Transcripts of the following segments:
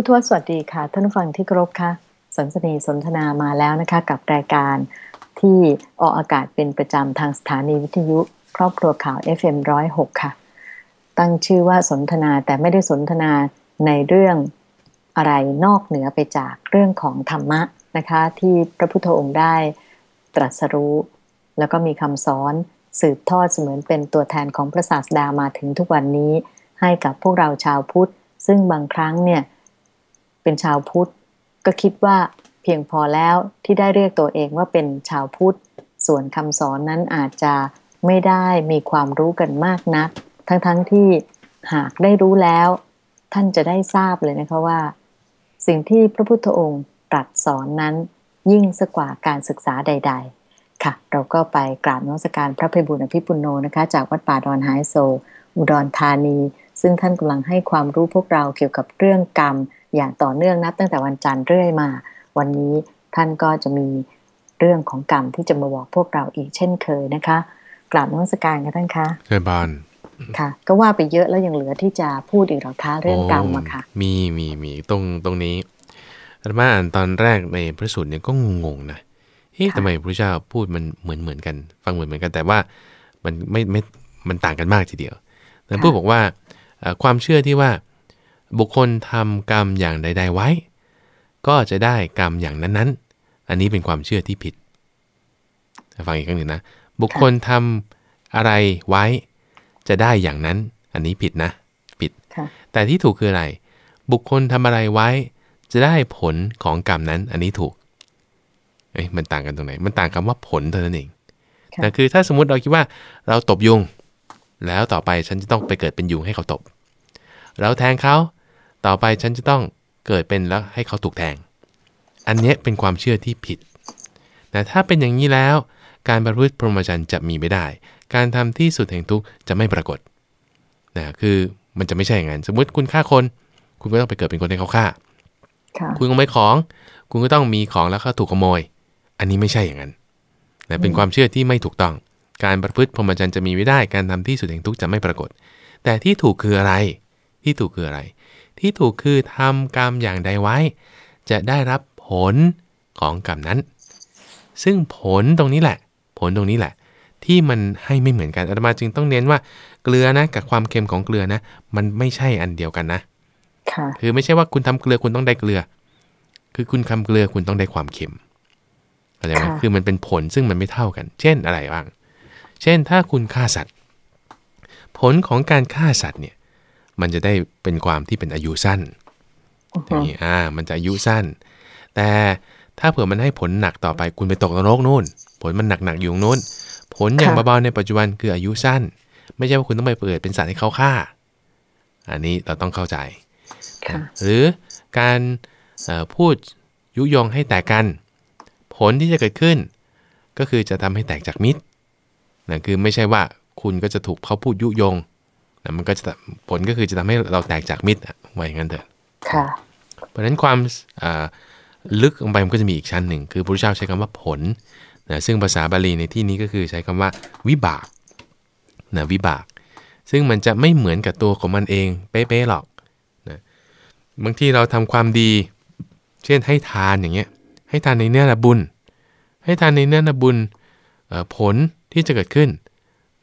ผู้ทวสวัสดีค่ะ ท่านผู้ฟังที่เคารพค่ะสันสนีสนทนามาแล้วนะคะ กับรายการที่ออกอากาศเป็นประจำทางสถานีวิทยุ ครอบครัวข่าว FM106 ค่ะ ตั้งชื่อว่าสนทนาแต่ไม่ได้สนทนาในเรื่องอะไรนอกเหนือไปจากเรื่องของธรรมะนะคะ ที่พระพุทธองค์ได้ตรัสรู้ แล้วก็มีคำสอนสืบทอดเสมือนเป็นตัวแทนของพระศาสดามาถึงทุกวันนี้ ให้กับพวกเราชาวพุทธ ซึ่งบางครั้งเนี่ย เป็นชาวพุทธ ก็คิดว่าเพียงพอแล้วที่ได้เรียกตัวเองว่าเป็นชาวพุทธ ส่วนคำสอนนั้นอาจจะไม่ได้มีความรู้กันมากนัก ทั้งๆทที่หากได้รู้แล้ว ท่านจะได้ทราบเลยนะคะว่า สิ่งที่พระพุทธองค์ตรัสสอนนั้นยิ่งสกว่าการศึกษาใด ๆค่ะเราก็ไปกราบนมัสการพระภัยบุญอภิปุโนนะคะ จากวัดป่าดอนไฮโซอุดรธานี ซึ่งท่านกำลังให้ความรู้พวกเราเกี่ยวกับเรื่องกรรม อย่างต่อเนื่องนับตั้งแต่วันจันทร์เรื่อยมา วันนี้ท่านก็จะมีเรื่องของกรรมที่จะมาบอกพวกเราอีกเช่นเคยนะคะกราบนมัสการค่ะท่านคะเชิญบานค่ะ ก็ว่าไปเยอะแล้วยังเหลือที่จะพูดอีกหรอคะเรื่องกรรมอะค่ะโมีมีมีตรงตรงนี้อาตมาอ่านตอนแรกในพระสูตรเนี่ยก็งงๆนะเฮ้ยค่ะทำไมพระเจ้าพูดมันเหมือนเหมือนกัน ฟังเหมือนเหมือนกัน แต่ว่ามันไม่ไม่มันต่างกันมากทีเดียวแต่พูดบอกว่าเอ่อความเชื่อที่ว่า บุคคลทำกรรมอย่างใด ๆไว้ ก็จะได้กรรมอย่างนั้นๆ อันนี้เป็นความเชื่อที่ผิด ฟังอีกครั้งหนึ่งนะ บุคคลทำอะไรไว้ จะได้อย่างนั้น อันนี้ผิดนะ ผิดค่ะแต่ที่ถูกคืออะไร บุคคลทำอะไรไว้ จะได้ผลของกรรมนั้น อันนี้ถูก เอ้ยมันต่างกันตรงไหน มันต่างคำว่าผลเท่านั้นเองค่ะแต่คือถ้าสมมติเราคิดว่าเราตบยุง แล้วต่อไปฉันจะต้องไปเกิดเป็นยุงให้เขาตบ เราแทงเขา ต่อไปฉันจะต้องเกิดเป็นแล้วให้เขาถูกแทง อันเนี้ยเป็นความเชื่อที่ผิดแต่ถ้าเป็นอย่างนี้แล้ว การประพฤติพรหมจรรย์จะมีไม่ได้ การทำที่สุดแห่งทุกข์จะไม่ปรากฏนะคือมันจะไม่ใช่อย่างนั้น สมมติคุณฆ่าคน คุณก็ต้องไปเกิดเป็นคนที่เขาฆ่าค่ะคุณขโมยของ คุณก็ต้องมีของแล้วก็ถูกขโมย อันนี้ไม่ใช่อย่างนั้นนะเป็นความเชื่อที่ไม่ถูกต้อง การประพฤติพรหมจรรย์จะมีไม่ได้ การทำที่สุดแห่งทุกข์จะไม่ปรากฏ แต่ที่ถูกคืออะไร ที่ถูกคืออะไร ที่ถูกคือทำกรรมอย่างใดไว้ จะได้รับผลของกรรมนั้น ซึ่งผลตรงนี้แหละ ผลตรงนี้แหละ ที่มันให้ไม่เหมือนกันอาตมาจึงต้องเน้นว่าเกลือนะกับความเค็มของเกลือนะ มันไม่ใช่อันเดียวกันนะค่ะคือไม่ใช่ว่าคุณทำเกลือคุณต้องได้เกลือ คือคุณทำเกลือคุณต้องได้ความเค็มเข้าใจไหมค่ะคือมันเป็นผลซึ่งมันไม่เท่ากัน เช่นอะไรบ้าง เช่นถ้าคุณฆ่าสัตว์ ผลของการฆ่าสัตว์เนี่ย มันจะได้เป็นความที่เป็นอายุสั้นอืออฮึย่างนี้อ่า มันจะอายุสั้น แต่ถ้าเผื่อมันให้ผลหนักต่อไปคุณไปตกนรกนู่น ผลมันหนักๆอยู่ตรงนู้น ผลอย่างเบาๆในปัจจุบันคืออายุสั้น ไม่ใช่ว่าคุณต้องไปเปิดเป็นสัตว์ให้เขาฆ่า อันนี้เราต้องเข้าใจค่ะหรือการเอ่อพูดยุยงให้แตกกัน ผลที่จะเกิดขึ้น ก็คือจะทำให้แตกจากมิตรนะคือไม่ใช่ว่าคุณก็จะถูกเขาพูดยุยง นะมันก็จะผลก็คือจะทำให้เราแตกจากมิตรอะว่าอย่างนั้นเถอะค่ะเพราะฉะนั้นความอ่าลึกลงไปมันก็จะมีอีกชั้นหนึ่ง คือพระพุทธเจ้าใช้คำว่าผลนะซึ่งภาษาบาลีในที่นี้ก็คือใช้คำว่าวิบากนะวิบาก ซึ่งมันจะไม่เหมือนกับตัวของมันเองเป๊ะๆหรอกนะบางทีเราทำความดี เช่นให้ทานอย่างเงี้ยให้ทานในเนื้อละบุญ ให้ทานในเนื้อละบุญเอ่อผลที่จะเกิดขึ้น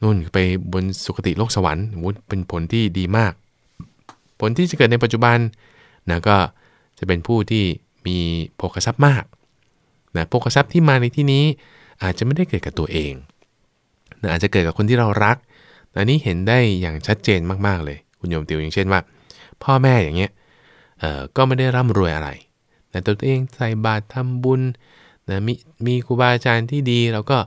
นู่นไปบนสุคติโลกสวรรค์เป็นผลที่ดีมาก ผลที่จะเกิดในปัจจุบันนะก็จะเป็นผู้ที่มีโภคทรัพย์มากนะโภคทรัพย์ที่มาในที่นี้อาจจะไม่ได้เกิดกับตัวเองนะอาจจะเกิดกับคนที่เรารักอันนี้เห็นได้อย่างชัดเจนมากๆเลย คุณโยมติวอย่างเช่นว่า พ่อแม่อย่างเงี้ยเออก็ไม่ได้ร่ำรวยอะไรแต่ตัวเองใส่บาตรทำบุญนะมีมีครูบาอาจารย์ที่ดีเราก็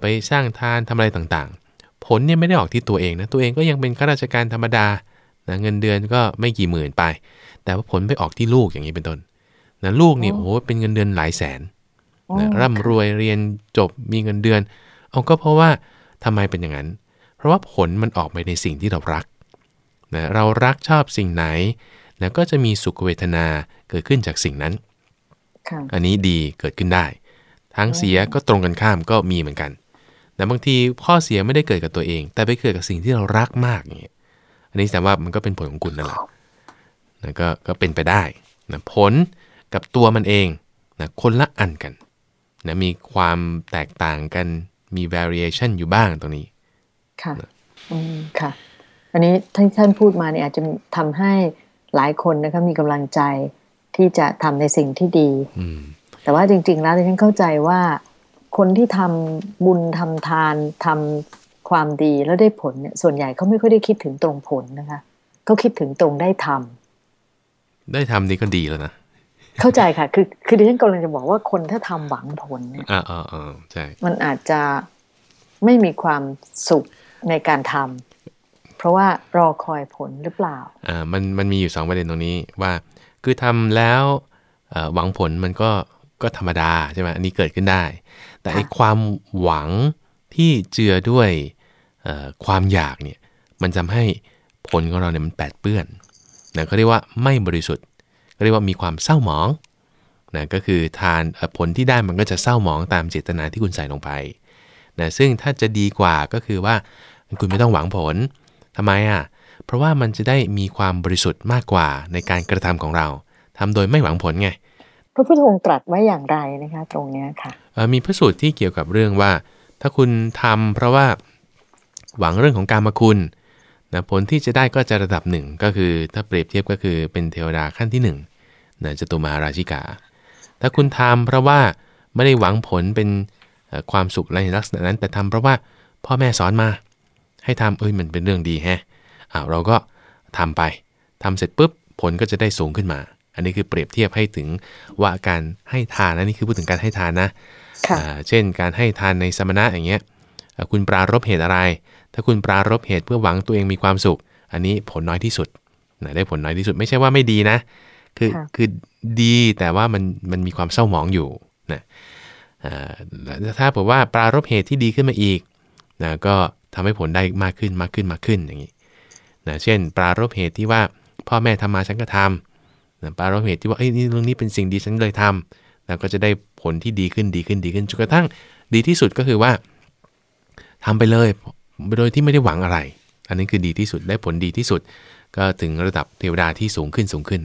ไปสร้างทานทำอะไรต่างๆ ผลเนี่ยไม่ได้ออกที่ตัวเองนะ ตัวเองก็ยังเป็นข้าราชการธรรมดานะเงินเดือนก็ไม่กี่หมื่นไป แต่ว่าผลไปออกที่ลูกอย่างนี้เป็นต้นนะลูกนี่อ๋อโอ้โหเป็นเงินเดือนหลายแสนอ๋อนะร่ำรวยเรียนจบมีเงินเดือน เอาก็เพราะว่าทำไมเป็นอย่างนั้น เพราะว่าผลมันออกไปในสิ่งที่เรารักนะเรารักชอบสิ่งไหนนะก็จะมีสุขเวทนาเกิดขึ้นจากสิ่งนั้นค่ะอันนี้ดีเกิดขึ้นได้ ทั้งเสียก็ตรงกันข้ามก็มีเหมือนกัน แต่บางทีข้อเสียไม่ได้เกิดกับตัวเอง แต่ไปเกิดกับสิ่งที่เรารักมากอย่างเงี้ยอันนี้แสดงว่ามันก็เป็นผลของคุณนั่นแหละนะก็ก็เป็นไปได้นะผลกับตัวมันเองนะคนละอันกันนะมีความแตกต่างกันมี variation อยู่บ้างตรงนี้ ค่ะอืมค่ะ อันนี้ท่านท่านพูดมาเนี่ยอาจจะทำให้หลายคนนะคะมีกำลังใจที่จะทำในสิ่งที่ดีอืมแต่ว่าจริง ๆ แล้วดิฉันเข้าใจว่า คนที่ทำบุญทำทานทำความดีแล้วได้ผลเนี่ย ส่วนใหญ่เขาไม่ค่อยได้คิดถึงตรงผลนะคะเขาคิดถึงตรงได้ทำได้ทำนี่ก็ดีแล้วนะเข้าใจค่ะ คือคือดิฉันกำลังจะบอกว่าคนถ้าทำหวังผลเนี่ยอ่าอ่าอ่าใช่มันอาจจะไม่มีความสุขในการทำเพราะว่ารอคอยผลหรือเปล่าอ่ามันมันมีอยู่2ประเด็นตรงนี้ว่า คือทำแล้วเอ่อหวังผลมันก็ ก็ธรรมดาใช่ไหมอันนี้เกิดขึ้นได้ แต่ไอ้ค่ะความหวังที่เจือด้วยเอ่อความอยากเนี่ยมันทำให้ผลของเราเนี่ยมันแปดเปื้อนนะเขาเรียกว่าไม่บริสุทธิ์เขาเรียกว่ามีความเศร้าหมองนะก็คือทานเอ่อผลที่ได้มันก็จะเศร้าหมองตามเจตนาที่คุณใส่ลงไปนะซึ่งถ้าจะดีกว่าก็คือว่าคุณไม่ต้องหวังผลทำไมอะเพราะว่ามันจะได้มีความบริสุทธิ์มากกว่าในการกระทำของเราทำโดยไม่หวังผลไง พระพุทธองค์ตรัสไว้อย่างไรนะคะตรงเนี้ยค่ะมีพระสูตรที่เกี่ยวกับเรื่องว่า ถ้าคุณทำเพราะว่าหวังเรื่องของการมาคุณนะผลที่จะได้ก็จะระดับหนึ่งก็คือถ้าเปรียบเทียบก็คือเป็นเทวดาขั้นที่หนึ่งนะจตุมาราชิกา ถ้าคุณทำเพราะว่าไม่ได้หวังผลเป็นความสุขอะไรในลักษณะนั้น แต่ทำเพราะว่าพ่อแม่สอนมา ให้ทำเอ้ยมันเป็นเรื่องดีแฮะอ้าวเราก็ทำไปทำเสร็จปุ๊บผลก็จะได้สูงขึ้นมา อันนี้คือเปรียบเทียบให้ถึงว่าการให้ทานนะนี่คือพูดถึงการให้ทานนะค่ะอ่าเช่น การให้ทานในสมณะอย่างเงี้ยเอ่อคุณปรารบเหตุอะไร ถ้าคุณปรารบเหตุเพื่อหวังตัวเองมีความสุข อันนี้ผลน้อยที่สุดนะได้ผลน้อยที่สุดไม่ใช่ว่าไม่ดีนะ คือค่ะคือดีแต่ว่ามันมันมีความเศร้าหมองอยู่นะอ่าแล้วถ้าบอกว่าปรารบเหตุที่ดีขึ้นมาอีกนะก็ทำให้ผลได้มากขึ้นมากขึ้นมากขึ้นอย่างนี้นะเช่น ปรารบเหตุที่ว่าพ่อแม่ทำมาฉันก็ทำ นะปรารบเหตุที่ว่าเอ้ยนี่เรื่องนี้เป็นสิ่งดีฉันเลยทำแล้วก็จะได้ผลที่ดีขึ้นดีขึ้นดีขึ้นจนกระทั่งดีที่สุดก็คือว่าทำไปเลยโดยที่ไม่ได้หวังอะไร อันนี้คือดีที่สุดได้ผลดีที่สุด ก็ถึงระดับเทวดาที่สูงขึ้นสูงขึ้น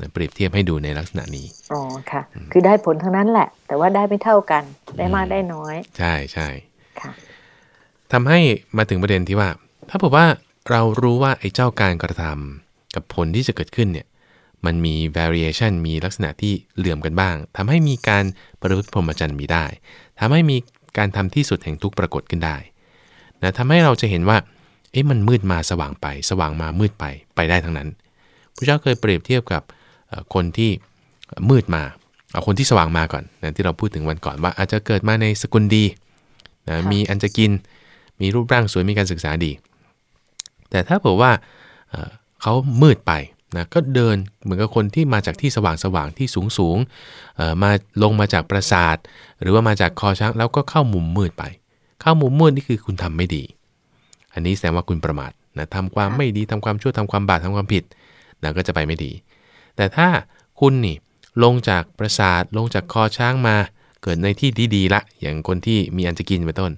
นะเปรียบเทียบให้ดูในลักษณะนี้ อ๋อค่ะ คือได้ผลทั้งนั้นแหละ แต่ว่าได้ไม่เท่ากัน ได้มากได้น้อย ใช่ใช่ค่ะทำให้มาถึงประเด็นที่ว่า ถ้าบอกว่าเรารู้ว่าไอ้เจ้าการกระทำกับผลที่จะเกิดขึ้นเนี่ย มันมี variation มีลักษณะที่เหลื่อมกันบ้างทำให้มีการประพฤติพรหมจรรย์มีได้ทำให้มีการทำที่สุดแห่งทุกข์ปรากฏขึ้นได้นะทำให้เราจะเห็นว่า เอ๊ะมันมืดมาสว่างไป สว่างมามืดไปไปได้ทั้งนั้นพระเจ้าเคยเปรียบเทียบกับเอ่อคนที่มืดมาเอาคนที่สว่างมาก่อนนะที่เราพูดถึงวันก่อนว่า อาจจะเกิดมาในสกุลดีนะค่ะมีอันจะกิน มีรูปร่างสวยมีการศึกษาดี แต่ถ้าเผื่อว่าเอ่อเขามืดไป นะก็เดินเหมือนกับคนที่มาจากที่สว่างสว่างๆที่สูงสูงๆเอ่อมาลงมาจากปราสาท หรือว่ามาจากคอช้างแล้วก็เข้ามุมมืดไป เข้ามุมมืดนี่คือคุณทำไม่ดี อันนี้แสดงว่าคุณประมาทนะทำความค่ะไม่ดีทำความชั่วทำความบาปทำความผิดนะก็จะไปไม่ดี แต่ถ้าคุณนี่ลงจากปราสาทลงจากคอช้างมาเกิดในที่ที่ดีละ อย่างคนที่มีอันจะกินเป็นต้น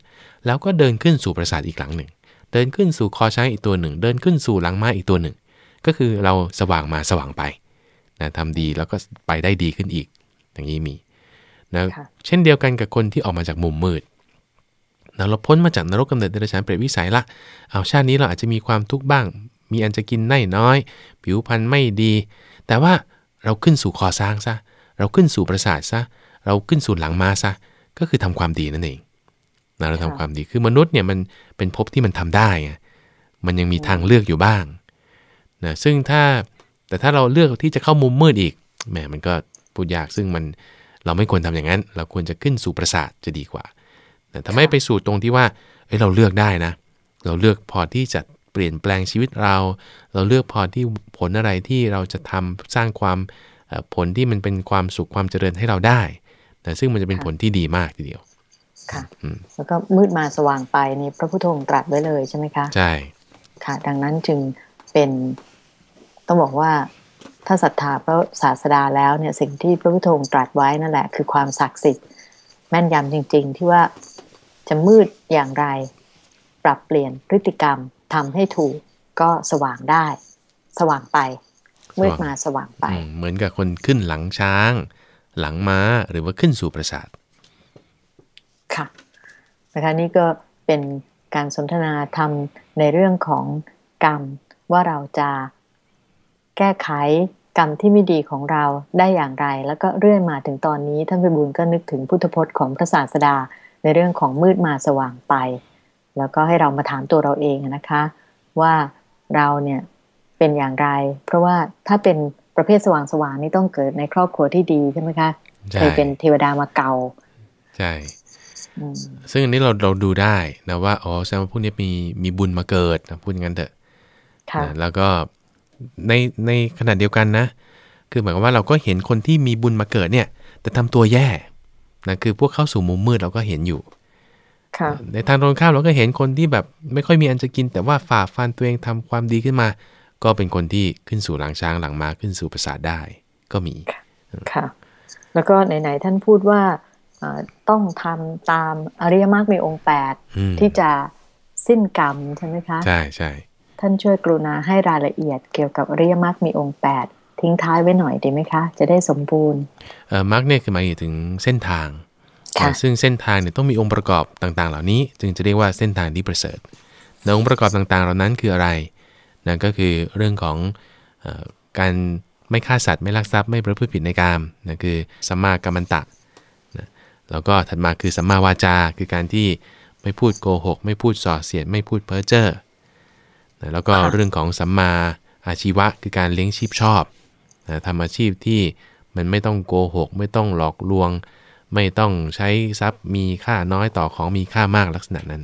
แล้วก็เดินขึ้นสู่ปราสาทอีกหลังหนึ่ง เดินขึ้นสู่คอช้างอีกตัวหนึ่ง เดินขึ้นสู่หลังม้าอีกตัวหนึ่ง ก็คือเราสว่างมาสว่างไปนะทำดีแล้วก็ไปได้ดีขึ้นอีก อย่างนี้มีนะค่ะเช่นเดียวกันกับคนที่ออกมาจากมุมมืดนะเราพ้นมาจากนรกกำเนิดเดรัจฉานเปรตวิสัยละเอาชาตินี้เราอาจจะมีความทุกข์บ้าง มีอันจะกินได้น้อย ผิวพรรณไม่ดี แต่ว่าเราขึ้นสู่คอช้างซะ เราขึ้นสู่ปราสาทซะ เราขึ้นสู่หลังม้าซะ ก็คือทำความดีนั่นเองนะเราทำค่ะความดี คือมนุษย์เนี่ยมันเป็นภพที่มันทำได้ไงมันยังมีทางเลือกอยู่บ้าง นะซึ่งถ้าแต่ถ้าเราเลือกที่จะเข้ามุมมืดอีกแหมมันก็พูดยากซึ่งมันเราไม่ควรทำอย่างนั้น เราควรจะขึ้นสู่ปราสาทจะดีกว่าแต่ถ้าไม่ไปสู่ตรงที่ว่าเอ้ยเราเลือกได้นะ เราเลือกพอที่จะเปลี่ยนแปลงชีวิตเรา เราเลือกพอที่ผลอะไรที่เราจะทำสร้างความเอ่อผลที่มันเป็นความสุขความเจริญให้เราได้นะซึ่งมันจะเป็นค่ะผลที่ดีมากทีเดียว ค่ะอืมแล้วก็มืดมาสว่างไปนี่พระพุทธองค์ตรัสไว้เลยใช่ไหมคะ ใช่ ค่ะ ดังนั้นจึง เป็นต้องบอกว่าถ้าศรัทธาพระศาสดาแล้วเนี่ยสิ่งที่พระพุทธองค์ตรัสไว้นั่นแหละ คือความศักดิ์สิทธิ์แม่นยำจริง ๆ ที่ว่าจะมืดอย่างไร ปรับเปลี่ยนพฤติกรรมทำให้ถูกก็สว่างได้ สว่างไปมืดมาสว่างไปอืมเหมือนกับคนขึ้นหลังช้าง หลังม้าหรือว่าขึ้นสู่ปราสาทค่ะนะคะนี่ก็เป็นการสนทนาธรรมในเรื่องของกรรม ว่าเราจะแก้ไขกรรมที่ไม่ดีของเราได้อย่างไร แล้วก็เรื่อยมาถึงตอนนี้ท่านพิบูลก็นึกถึงพุทธพจน์ของพระศาสดาในเรื่องของมืดมาสว่างไป แล้วก็ให้เรามาถามตัวเราเองนะคะ ว่าเราเนี่ยเป็นอย่างไร เพราะว่าถ้าเป็นประเภทสว่างสว่างๆนี่ต้องเกิดในครอบครัวที่ดีใช่ไหมคะใช่เคยเป็นเทวดามาเก่าใช่อืมซึ่งอันนี้เราเราดูได้นะว่าอ๋อแสดงว่าพวกนี้มีมีบุญมาเกิดนะพูดอย่างนั้นเถอะค่ะ นะแล้วก็ในในขณะเดียวกันนะ คือหมายความว่าเราก็เห็นคนที่มีบุญมาเกิดเนี่ย แต่ทำตัวแย่นะคือพวกเข้าสู่มุมมืดเราก็เห็นอยู่ค่ะในทางตรงข้ามเราก็เห็นคนที่แบบไม่ค่อยมีอันจะกิน แต่ว่าฝ่าฟันตัวเองทำความดีขึ้นมา ก็เป็นคนที่ขึ้นสู่หลังช้างหลังม้าขึ้นสู่ปราสาทได้ก็มีค่ะ แล้วก็ไหนๆท่านพูดว่าเอ่อต้องทำตามอริยมรรคมีองค์แปดอืมที่จะสิ้นกรรมใช่ไหมคะ ใช่ใช่ ท่านช่วยกรุณาให้รายละเอียดเกี่ยวกับอริยมรรคมีองค์แปดทิ้งท้ายไว้หน่อยดีไหมคะ จะได้สมบูรณ์เอ่อมาร์กเนี่ยคือหมายถึงเส้นทางค่ะซึ่งเส้นทางเนี่ยต้องมีองค์ประกอบต่างๆ เหล่านี้ จึงจะเรียกว่าเส้นทางที่ประเสริฐในองค์ประกอบต่างๆ เหล่านั้นคืออะไรนั่นก็คือเรื่องของเออการไม่ฆ่าสัตว์ไม่ลักทรัพย์ไม่ประพฤติผิดในกามนั่นคือสัมมากัมมันตะนะแล้วก็ถัดมาคือสัมมาวาจา คือการที่ไม่พูดโกหก ไม่พูดส่อเสียดไม่พูดเพ้อเจ้อ นะแล้วก็ค่ะเรื่องของสัมมาอาชีวะคือการเลี้ยงชีพชอบนะทำอาชีพที่มันไม่ต้องโกหก ไม่ต้องหลอกลวง ไม่ต้องใช้ทรัพย์มีค่าน้อยต่อของมีค่ามากลักษณะนั้น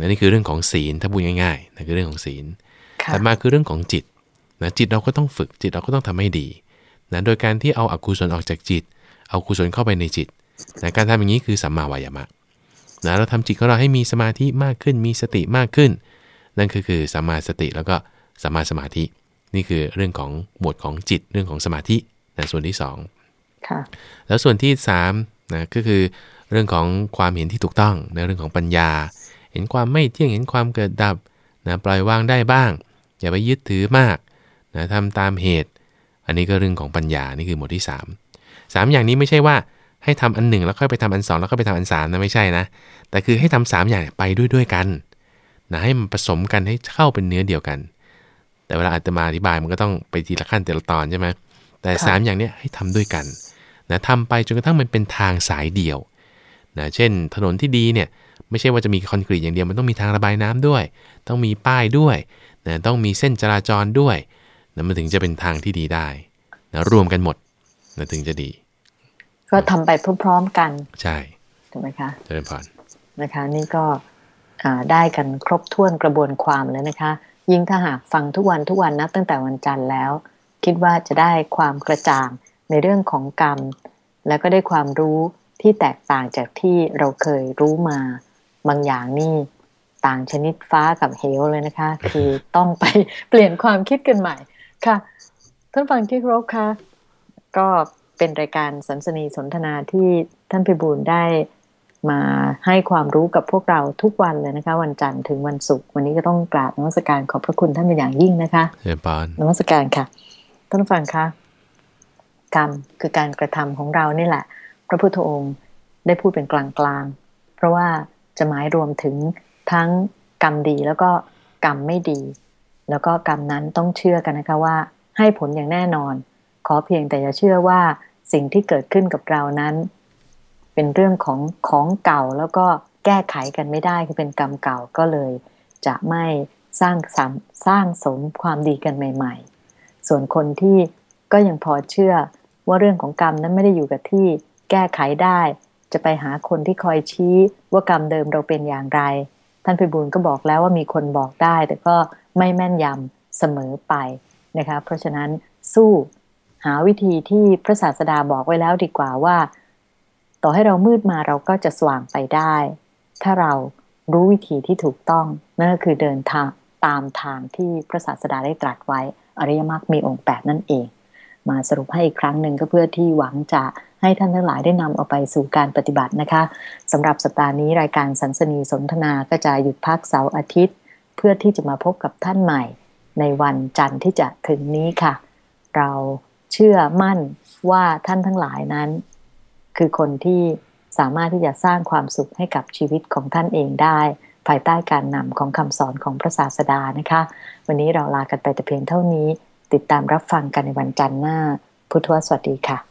อันนี้คือเรื่องของศีลถ้าพูดง่ายๆนั่นคือเรื่องของศีลค่ะถัดมาคือเรื่องของจิตนะจิตเราก็ต้องฝึกจิตเราก็ต้องทำให้ดีนะโดยการที่เอาอกุศลออกจากจิต เอากุศลเข้าไปในจิตนะการทำอย่างนี้คือสัมมาวายามะนะเราทำจิตของเราให้มีสมาธิมากขึ้น มีสติมากขึ้น นั่นคือคือสัมมาสติแล้วก็สัมมาสมาธิ นี่คือเรื่องของหมวดของจิตเรื่องของสมาธินะส่วนที่สองค่ะแล้วส่วนที่3นะก็คือเรื่องของความเห็นที่ถูกต้องในเรื่องของปัญญา เห็นความไม่เที่ยงเห็นความเกิดดับนะปล่อยวางได้บ้าง อย่าไปยึดถือมากนะทำตามเหตุ อันนี้ก็เรื่องของปัญญานี่คือหมวดที่ 3 3 อย่างนี้ไม่ใช่ว่าให้ทำอันหนึ่งแล้วค่อยไปทำอันสองแล้วก็ไปทำอันสามนะไม่ใช่นะ แต่คือให้ทำสามอย่างเนี่ยไปด้วยด้วยกัน นะให้มันผสมกันให้เข้าเป็นเนื้อเดียวกัน แต่เวลาอาตมาอธิบายมันก็ต้องไปทีละขั้นแต่ละตอนใช่ไหมแต่ค่ะสามอย่างเนี้ยให้ทำด้วยกันนะทำไปจนกระทั่งมันเป็นทางสายเดียวนะเช่น ถนนที่ดีเนี่ยไม่ใช่ว่าจะมีคอนกรีตอย่างเดียวมันต้องมีทางระบายน้ำด้วย ต้องมีป้ายด้วยนะต้องมีเส้นจราจรด้วยนะมันถึงจะเป็นทางที่ดีได้นะรวมกันหมดนะถึงจะดี ก็ทำไปพร้อมๆกัน ใช่ถูกไหมคะเจริญพรนะคะ นี่ก็อ่า ได้กันครบถ้วนกระบวนความแล้วนะคะ ยิ่งถ้าหากฟังทุกวันทุกวันนับตั้งแต่วันจันทร์แล้ว คิดว่าจะได้ความกระจ่างในเรื่องของกรรม แล้วก็ได้ความรู้ที่แตกต่างจากที่เราเคยรู้มา บางอย่างนี่ต่างชนิดฟ้ากับเหวเลยนะคะ คือต้องไปเปลี่ยนความคิดกันใหม่ค่ะท่านฟังที่ครพคะก็เป็นรายการสันสนีสนทนาที่ท่านพิบูลได้ มาให้ความรู้กับพวกเราทุกวันเลยนะคะ วันจันทร์ถึงวันศุกร์วันนี้ก็ต้องกราบนมัสการขอบพระคุณท่านเป็นอย่างยิ่งนะคะเจริญพรนมัสการค่ะท่านผู้ฟังคะกรรมคือการกระทำของเรานี่แหละ พระพุทธองค์ได้พูดเป็นกลางๆ เพราะว่าจะหมายรวมถึงทั้งกรรมดีแล้วก็กรรมไม่ดี แล้วก็กรรมนั้นต้องเชื่อกันนะคะว่า ให้ผลอย่างแน่นอน ขอเพียงแต่อย่าเชื่อว่าสิ่งที่เกิดขึ้นกับเรานั้น เป็นเรื่องของของเก่าแล้วก็แก้ไขกันไม่ได้คือเป็นกรรมเก่าก็เลย จะไม่สร้างสรรสร้างสมความดีกันใหม่ ๆ ส่วนคนที่ก็ยังพอเชื่อว่าเรื่องของกรรมนั้นไม่ได้อยู่กับที่แก้ไขได้ จะไปหาคนที่คอยชี้ว่ากรรมเดิมเราเป็นอย่างไร ท่านพิบูลก็บอกแล้วว่ามีคนบอกได้ แต่ก็ไม่แม่นยำเสมอไปนะคะเพราะฉะนั้นสู้หาวิธีที่พระศาสดาบอกไว้แล้วดีกว่าว่า ต่อให้เรามืดมาเราก็จะสว่างไปได้ ถ้าเรารู้วิธีที่ถูกต้อง นั่นก็คือเดินทางตามทางที่พระศาสดาได้ตรัสไว้ อริยมรรคมีองค์แปดนั่นเอง มาสรุปให้อีกครั้งหนึ่งก็เพื่อที่หวังจะให้ท่านทั้งหลายได้นำเอาไปสู่การปฏิบัตินะคะสำหรับสัปดาห์นี้รายการสันสนีสนทนาก็จะหยุดพักเสาร์อาทิตย์ เพื่อที่จะมาพบกับท่านใหม่ ในวันจันทร์ที่จะถึงนี้ค่ะ เราเชื่อมั่นว่าท่านทั้งหลายนั้น คือคนที่สามารถที่จะสร้างความสุขให้กับชีวิตของท่านเองได้ ภายใต้การนำของคำสอนของพระศาสดานะคะ วันนี้เราลากันไปแต่เพียงเท่านี้ ติดตามรับฟังกันในวันจันทร์หน้า พุทธวสวัสดีค่ะ